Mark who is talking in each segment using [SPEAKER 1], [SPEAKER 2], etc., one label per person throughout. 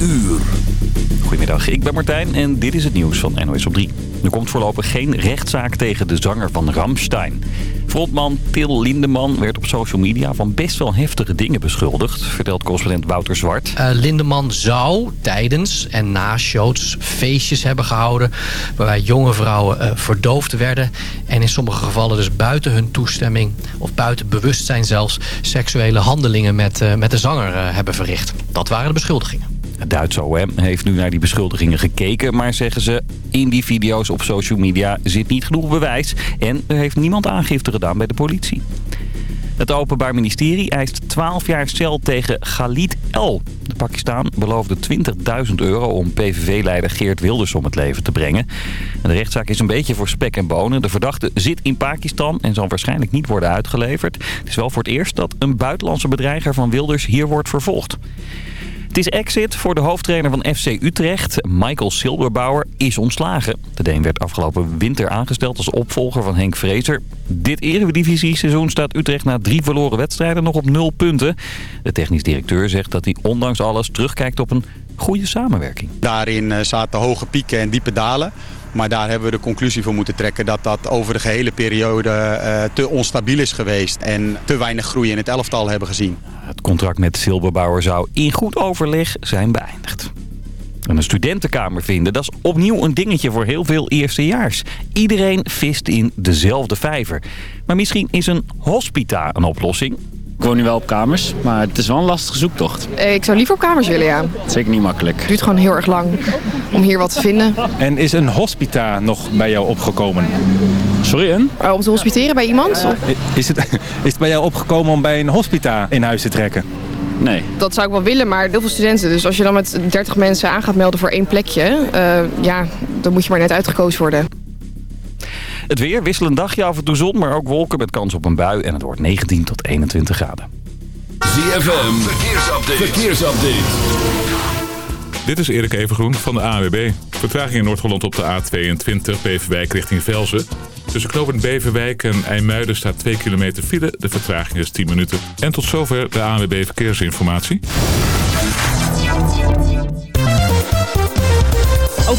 [SPEAKER 1] uur. Goedemiddag, ik ben Martijn en dit is het nieuws van NOS op 3. Er komt voorlopig geen rechtszaak tegen de zanger van Ramstein. Frontman Til Lindeman werd op social media van best wel heftige dingen beschuldigd, vertelt correspondent Wouter Zwart.
[SPEAKER 2] Uh, Lindeman zou tijdens en na shows feestjes hebben gehouden... waarbij jonge vrouwen uh, verdoofd werden... en in sommige gevallen dus buiten hun toestemming... of buiten bewustzijn zelfs seksuele handelingen met, uh, met de zanger hebben verricht. Dat waren de beschuldigingen.
[SPEAKER 1] Het Duitse OM heeft nu naar die beschuldigingen gekeken... maar zeggen ze, in die video's op social media zit niet genoeg bewijs... en er heeft niemand aangifte gedaan bij de politie. Het Openbaar Ministerie eist 12 jaar cel tegen Khalid El. De Pakistan beloofde 20.000 euro om PVV-leider Geert Wilders om het leven te brengen. De rechtszaak is een beetje voor spek en bonen. De verdachte zit in Pakistan en zal waarschijnlijk niet worden uitgeleverd. Het is wel voor het eerst dat een buitenlandse bedreiger van Wilders hier wordt vervolgd. Het is exit voor de hoofdtrainer van FC Utrecht. Michael Silberbauer is ontslagen. De Deen werd afgelopen winter aangesteld als opvolger van Henk Vrezer. Dit eredivisie-seizoen staat Utrecht na drie verloren wedstrijden nog op nul punten. De technisch directeur zegt dat hij ondanks alles terugkijkt op een goede samenwerking.
[SPEAKER 3] Daarin zaten hoge pieken en diepe dalen. Maar daar hebben we de conclusie voor moeten trekken dat dat over de gehele periode uh, te onstabiel is geweest. En te weinig groei in het elftal hebben gezien.
[SPEAKER 1] Het contract met Silberbauer zou in goed overleg zijn beëindigd. En een studentenkamer vinden, dat is opnieuw een dingetje voor heel veel eerstejaars. Iedereen vist in dezelfde vijver. Maar misschien is een hospita een oplossing.
[SPEAKER 4] Ik woon nu wel op kamers, maar het is wel een lastige zoektocht.
[SPEAKER 5] Ik zou liever op kamers willen, ja.
[SPEAKER 4] Zeker niet makkelijk.
[SPEAKER 5] Het duurt gewoon heel erg lang om hier wat te vinden.
[SPEAKER 6] En is een hospita nog bij jou opgekomen?
[SPEAKER 4] Sorry, een?
[SPEAKER 5] Oh, om te hospiteren bij iemand?
[SPEAKER 6] Uh, is, het, is het bij jou opgekomen om bij een hospita in huis te trekken?
[SPEAKER 4] Nee.
[SPEAKER 5] Dat zou ik wel willen, maar heel veel studenten. Dus als je dan met 30 mensen aan gaat melden voor één plekje... Uh, ja, dan moet je maar net uitgekozen worden.
[SPEAKER 1] Het weer, wisselend dagje, af en toe zon, maar ook wolken met kans op een bui. En het wordt 19 tot 21 graden.
[SPEAKER 7] ZFM, verkeersupdate. verkeersupdate. Dit is Erik Evengroen van de ANWB. Vertraging in Noord-Holland op de A22, Beverwijk richting Velzen. Tussen knooppunt Beverwijk en IJmuiden staat 2 kilometer file. De vertraging is 10 minuten. En tot zover de ANWB Verkeersinformatie.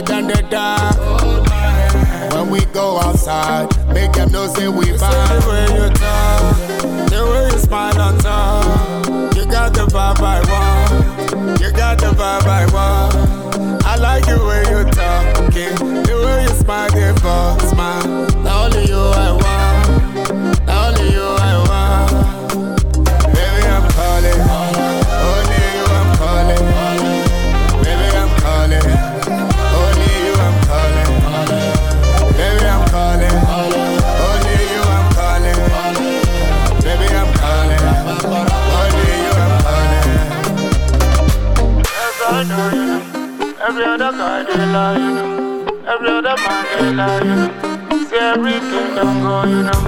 [SPEAKER 8] night and the dark. When we go outside, make them know say we vibe. know. Man they you know. See everything don't go, you know.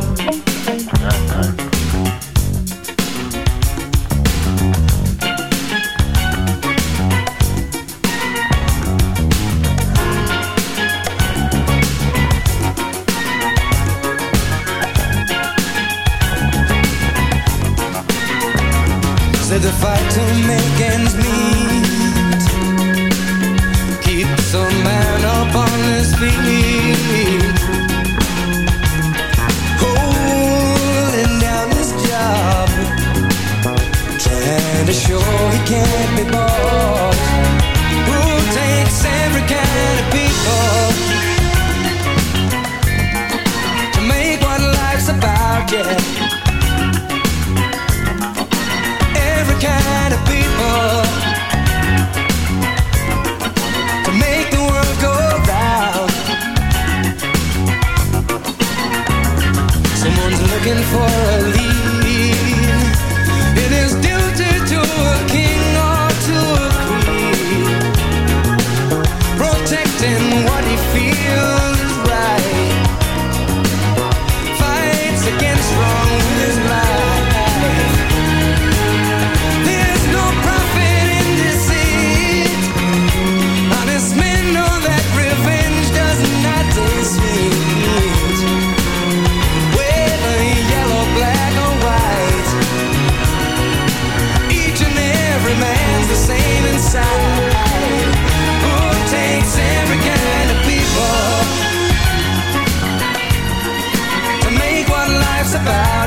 [SPEAKER 9] Said the fight to make ends meet can't be bought. Who takes every kind of people to make what life's about? Yeah.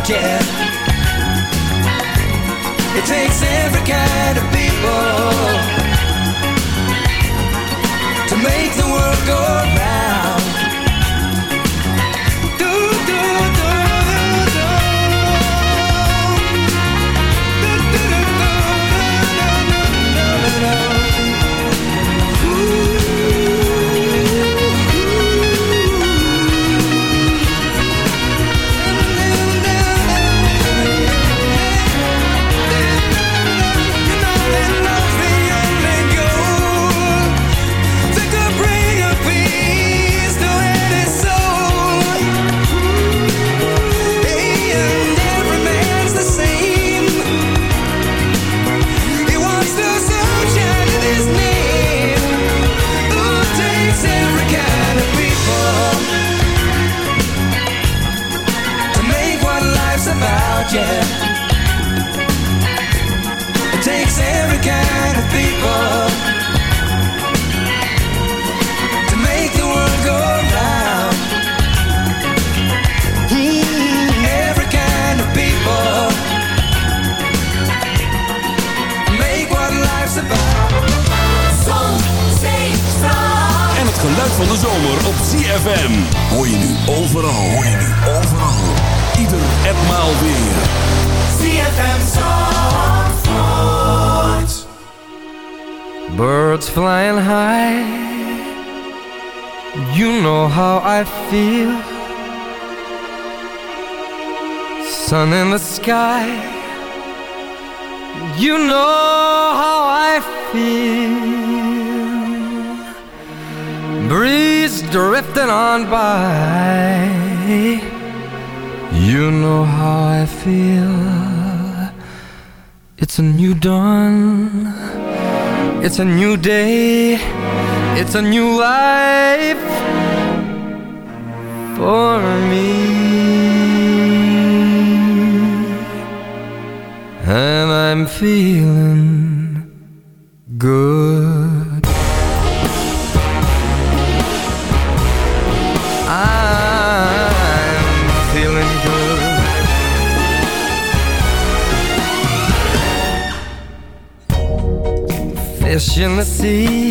[SPEAKER 9] Yeah, It takes every kind of people to make the world go round. It's a new life for me. And I'm feeling good. I'm feeling good. Fish in the sea,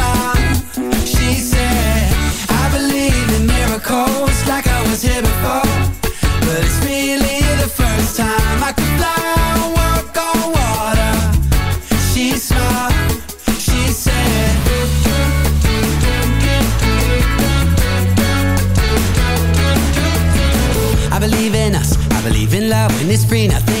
[SPEAKER 10] believe in us. I believe in love when it's free, nothing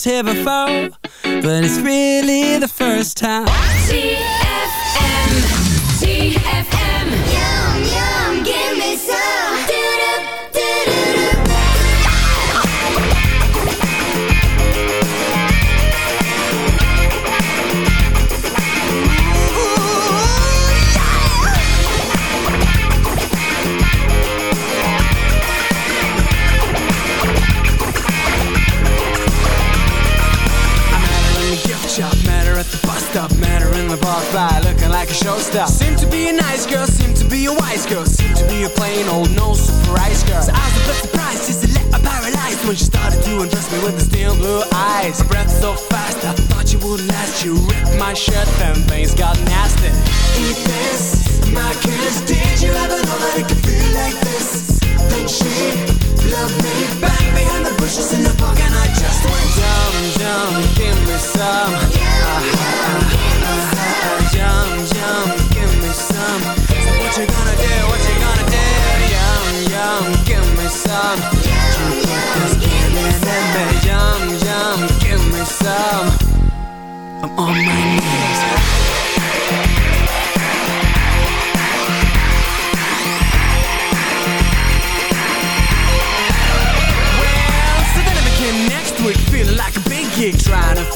[SPEAKER 10] was here before, but
[SPEAKER 11] yum yum, give me some.
[SPEAKER 12] So what you gonna do? What you gonna do? Yum yum, give me some. You me. Yum yum, give me some. I'm on my knees.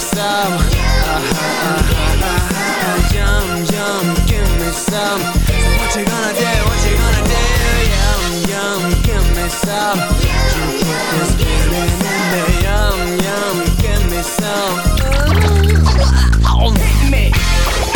[SPEAKER 12] some. Uh, uh, uh, uh, uh, Yum, yum, give me some. So what you gonna do, what you gonna do? Yum, yum, give me some. You put this feeling in me Yum, yum, give me some. Oh, hit me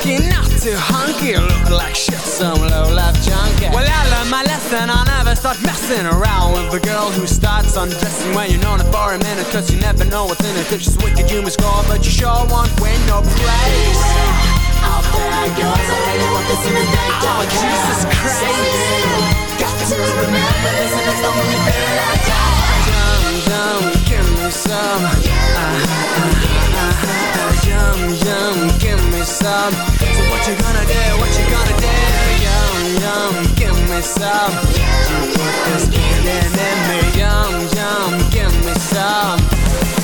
[SPEAKER 12] funky, not too hunky, look like shit, some low life junkie. Well, I learned my lesson, I'll never start messing around with a girl who starts undressing when you're known her for a minute, cause you never know what's in it. If she's wicked, you must score, but you sure won't win no praise. Out there goes, I really want this in the day. Oh, Jesus Christ. Got to remember this, and it's the only thing I got. Yum, yum, give me some. Ah, ah, ah, ah, yum, yum, give me some. So what you gonna do? What you gonna do? Yum, yum, give me some. You put this feeling in me. Yum, yum, give me some.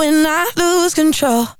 [SPEAKER 13] When I lose control?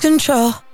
[SPEAKER 13] control?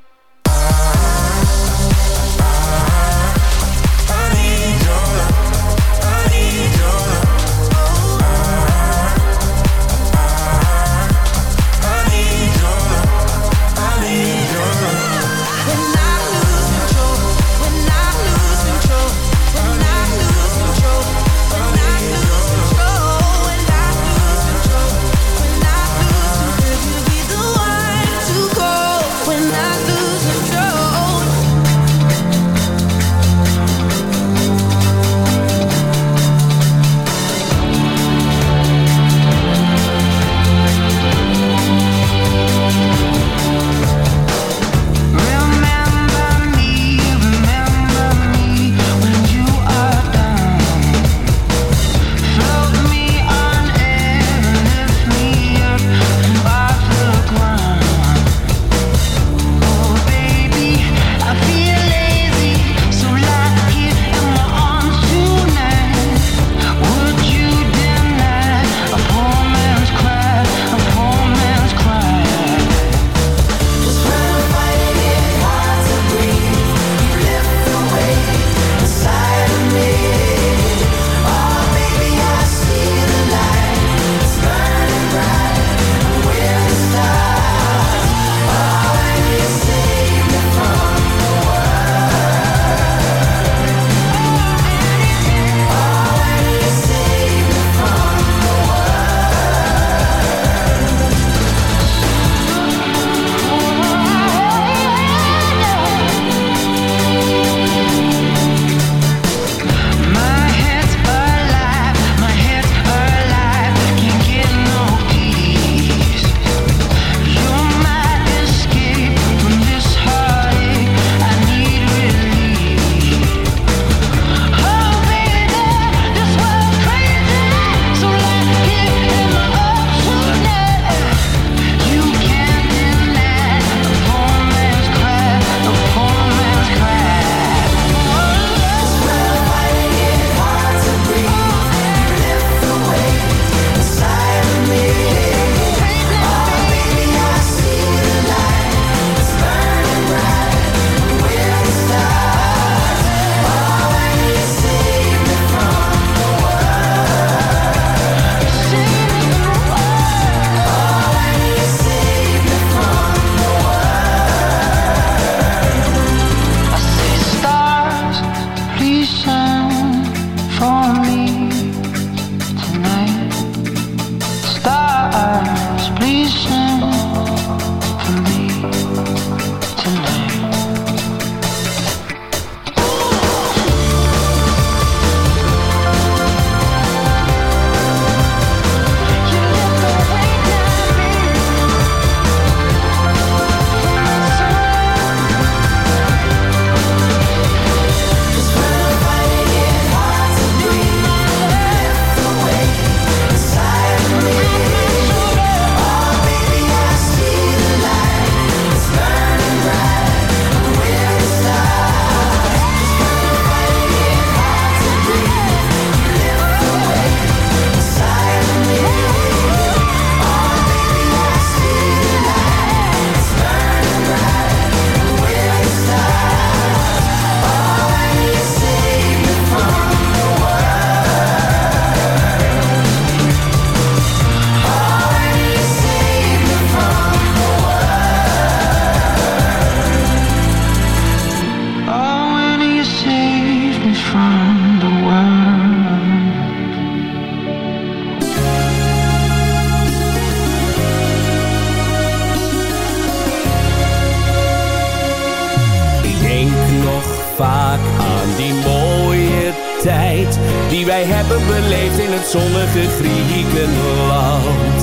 [SPEAKER 14] Zonnige Griekenland.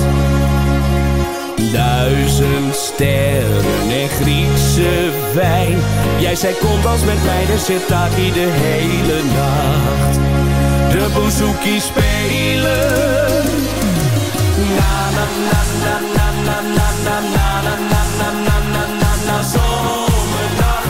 [SPEAKER 14] Duizend sterren en Griekse wijn. Jij zei kom dans met mij, de sitaki de hele nacht. De bouzouki spelen. Na na na na na na na na na na na na na na zomernacht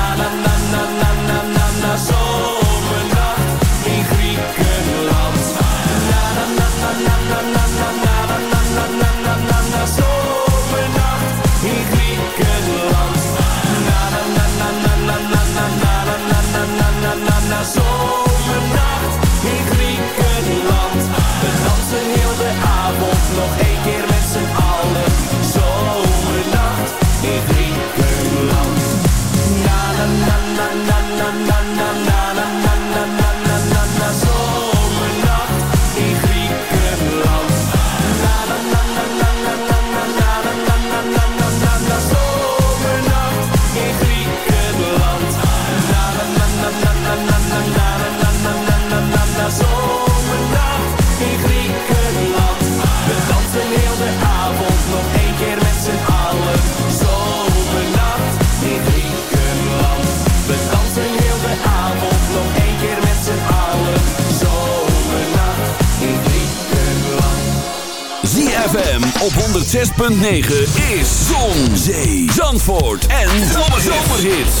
[SPEAKER 14] Na na
[SPEAKER 15] op 106.9 is Zon, Zee, Zandvoort en Zomerhits.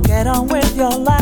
[SPEAKER 16] get on with your life.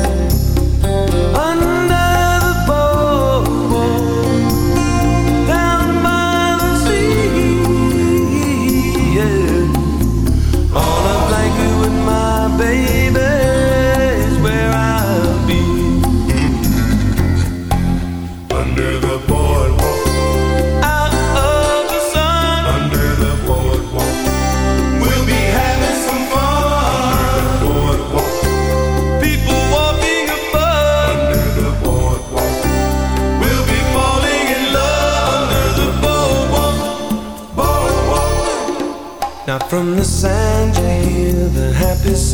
[SPEAKER 9] from the sand you hear the happy sounds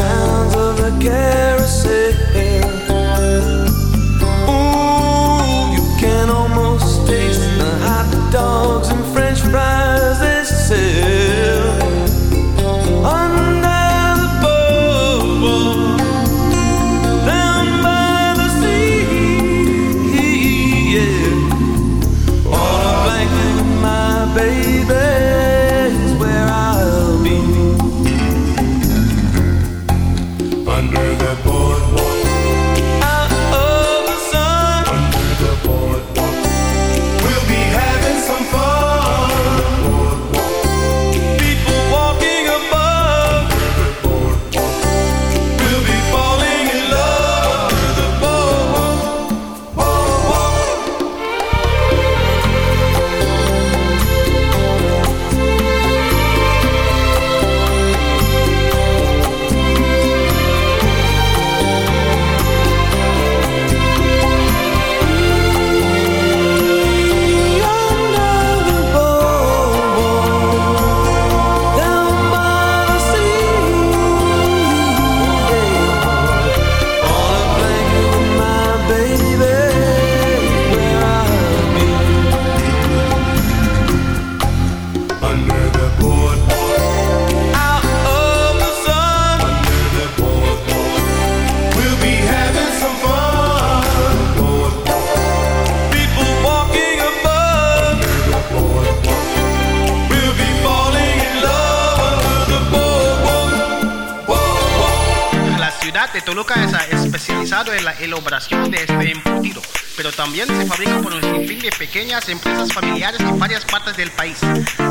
[SPEAKER 17] pequeñas empresas familiares en varias partes del país.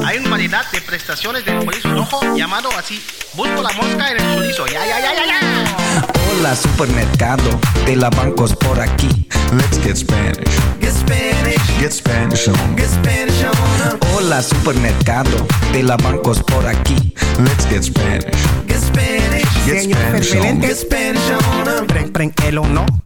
[SPEAKER 17] Hay una variedad de prestaciones del chorizo rojo llamado así. Busco la mosca en el chorizo. Ya, ya, ya, ya, ya.
[SPEAKER 10] Hola supermercado de la bancos por aquí. Let's get Spanish.
[SPEAKER 9] Get Spanish.
[SPEAKER 10] Get Spanish on.
[SPEAKER 9] Get Spanish on.
[SPEAKER 10] Hola supermercado de la bancos por aquí. Let's get Spanish.
[SPEAKER 9] Get Spanish.
[SPEAKER 10] Get Spanish on.
[SPEAKER 9] Get Spanish on.
[SPEAKER 18] Breng, breng, el of no.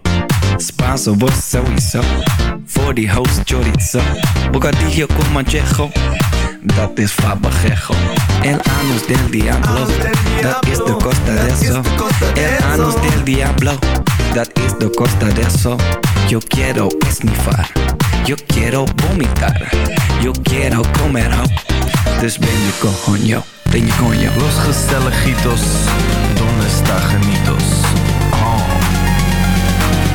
[SPEAKER 10] Spanso, vos sowieso. Voor die host chorizo. Bocadillo con manchejo. Dat is fabajejo. El anus del diablo. Dat is de costa de eso. El anus del diablo. Dat is de costa de eso. Yo quiero esnifar. Yo quiero vomitar. Yo quiero comer ho. Dus ben je je coño.
[SPEAKER 19] Los ¿dónde donde está?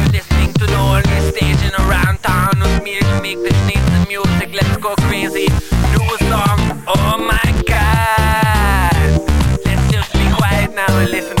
[SPEAKER 20] listening to the only station around town with me to make the sneeze music. Let's go crazy. Do a song. Oh my god. Let's just be quiet now and listen